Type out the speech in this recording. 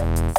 you